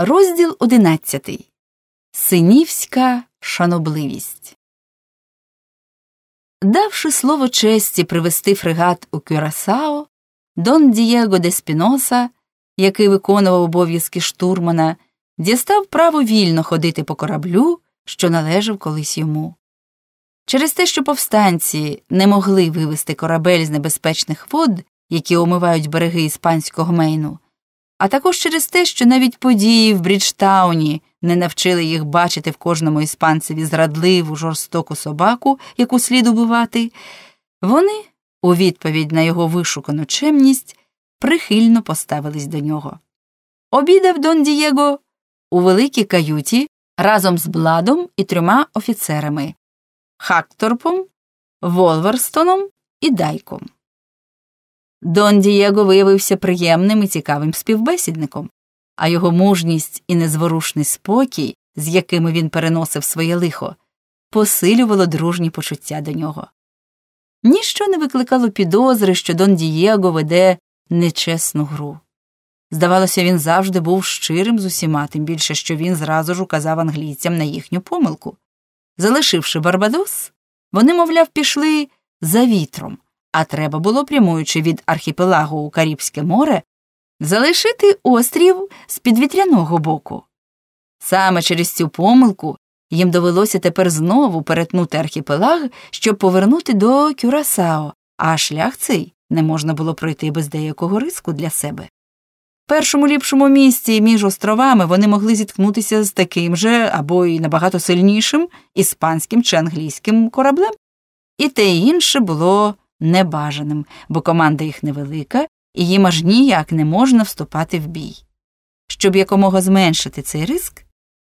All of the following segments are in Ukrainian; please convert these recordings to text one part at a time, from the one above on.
Розділ одинадцятий. Синівська шанобливість. Давши слово честі привести фрегат у Кюрасао, Дон Дієго де Спіноса, який виконував обов'язки штурмана, дістав право вільно ходити по кораблю, що належав колись йому. Через те, що повстанці не могли вивести корабель з небезпечних вод, які омивають береги іспанського мейну, а також через те, що навіть події в Бріджтауні не навчили їх бачити в кожному іспанцеві зрадливу жорстоку собаку, яку слід убивати, вони, у відповідь на його вишукану чемність, прихильно поставились до нього. Обідав Дон Дієго у великій каюті разом з Бладом і трьома офіцерами Хакторпом, Волверстоном і Дайком. Дон Дієго виявився приємним і цікавим співбесідником, а його мужність і незворушний спокій, з якими він переносив своє лихо, посилювало дружні почуття до нього. Ніщо не викликало підозри, що Дон Дієго веде нечесну гру. Здавалося, він завжди був щирим з усіма, тим більше, що він зразу ж указав англійцям на їхню помилку. Залишивши Барбадос, вони, мовляв, пішли за вітром а треба було, прямуючи від архіпелагу у Карібське море, залишити острів з підвітряного боку. Саме через цю помилку їм довелося тепер знову перетнути архіпелаг, щоб повернути до Кюрасао, а шлях цей не можна було пройти без деякого риску для себе. В першому ліпшому місці між островами вони могли зіткнутися з таким же або й набагато сильнішим іспанським чи англійським кораблем, і те інше було небажаним, бо команда їх невелика, і їм аж ніяк не можна вступати в бій. Щоб якомога зменшити цей риск,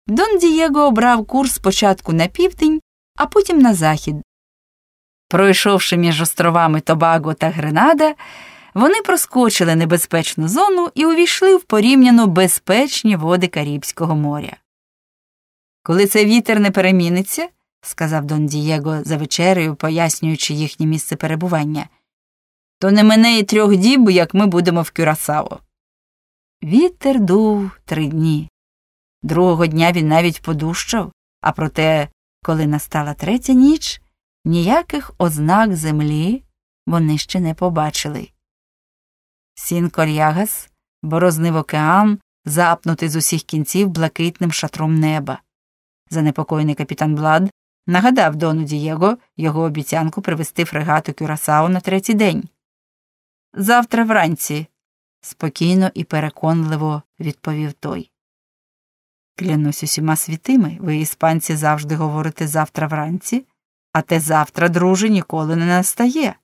Дон Дієго обрав курс спочатку на південь, а потім на захід. Пройшовши між островами Тобаго та Гренада, вони проскочили небезпечну зону і увійшли в порівняно безпечні води Карібського моря. Коли цей вітер не переміниться, сказав Дон Дієго за вечерею, пояснюючи їхнє місце перебування, то не мене і трьох діб, як ми будемо в Кюрасао. Вітер дув три дні. Другого дня він навіть подущав, а проте, коли настала третя ніч, ніяких ознак землі вони ще не побачили. Сін Кор'ягас борознив океан, запнутий з усіх кінців блакитним шатром неба. Занепокоєний капітан Блад нагадав Дону Дієго його обіцянку привезти фрегату Кюрасао на третій день. Завтра вранці, спокійно і переконливо відповів той. Клянусь усіма світими, ви, іспанці, завжди говорите завтра вранці, а те завтра, друже, ніколи не настає.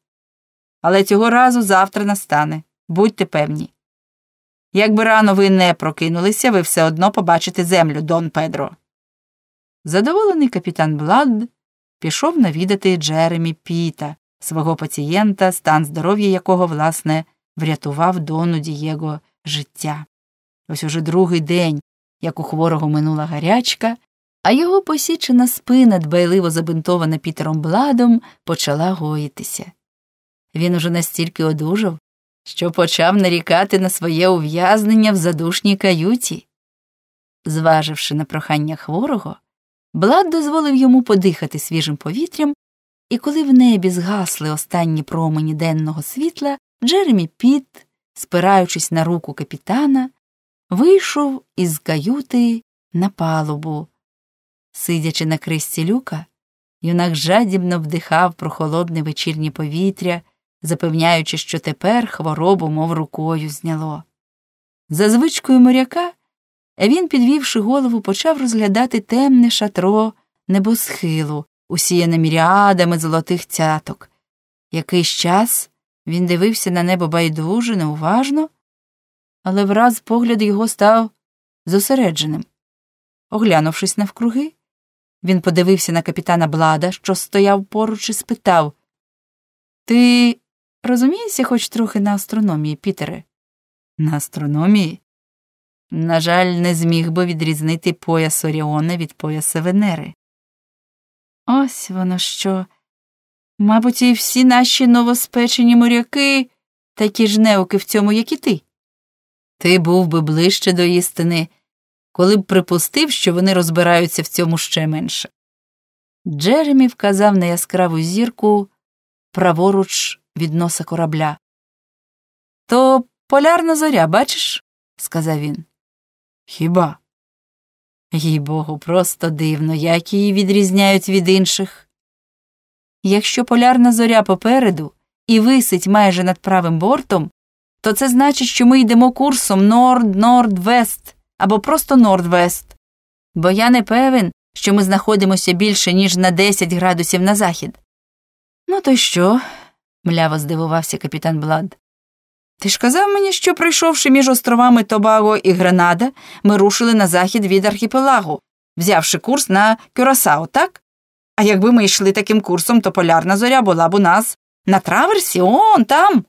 Але цього разу завтра настане, будьте певні. Якби рано ви не прокинулися, ви все одно побачите землю, Дон Педро. Задоволений капітан Блад пішов навідати Джеремі Піта, свого пацієнта, стан здоров'я якого, власне, врятував дону Дієго життя. Ось уже другий день, як у хворого минула гарячка, а його посічена спина, дбайливо забинтована Пітером Бладом, почала гоїтися. Він уже настільки одужав, що почав нарікати на своє ув'язнення в задушній каюті. Зваживши на прохання хворого, Блад дозволив йому подихати свіжим повітрям, і коли в небі згасли останні промені денного світла, Джеремі Піт, спираючись на руку капітана, вийшов із каюти на палубу. Сидячи на кристі люка, юнак жадібно вдихав прохолодне вечірнє повітря, запевняючи, що тепер хворобу, мов рукою, зняло. За звичкою моряка він, підвівши голову, почав розглядати темне шатро небосхилу, усіяне міріадами золотих цяток. Якийсь час він дивився на небо байдуже, неуважно, але враз погляд його став зосередженим. Оглянувшись навкруги, він подивився на капітана Блада, що стояв поруч, і спитав Ти розумієшся хоч трохи на астрономії, Пітере? На астрономії? На жаль, не зміг би відрізнити пояс Оріона від пояса Венери. Ось воно що. Мабуть, і всі наші новоспечені моряки такі ж неуки в цьому, як і ти. Ти був би ближче до істини, коли б припустив, що вони розбираються в цьому ще менше. Джеремі вказав на яскраву зірку праворуч від носа корабля. То полярна зоря, бачиш? сказав він. Хіба? Їй богу, просто дивно, як її відрізняють від інших. Якщо полярна зоря попереду і висить майже над правим бортом, то це значить, що ми йдемо курсом норд-норд-вест або просто норд-вест. Бо я не певен, що ми знаходимося більше, ніж на 10 градусів на захід. Ну, то й що? мляво здивувався капітан Блад. Ти ж казав мені, що, пройшовши між островами Тобаго і Гренада, ми рушили на захід від архіпелагу, взявши курс на Кюрасао, так? А якби ми йшли таким курсом, то полярна зоря була б у нас на траверсі, он там.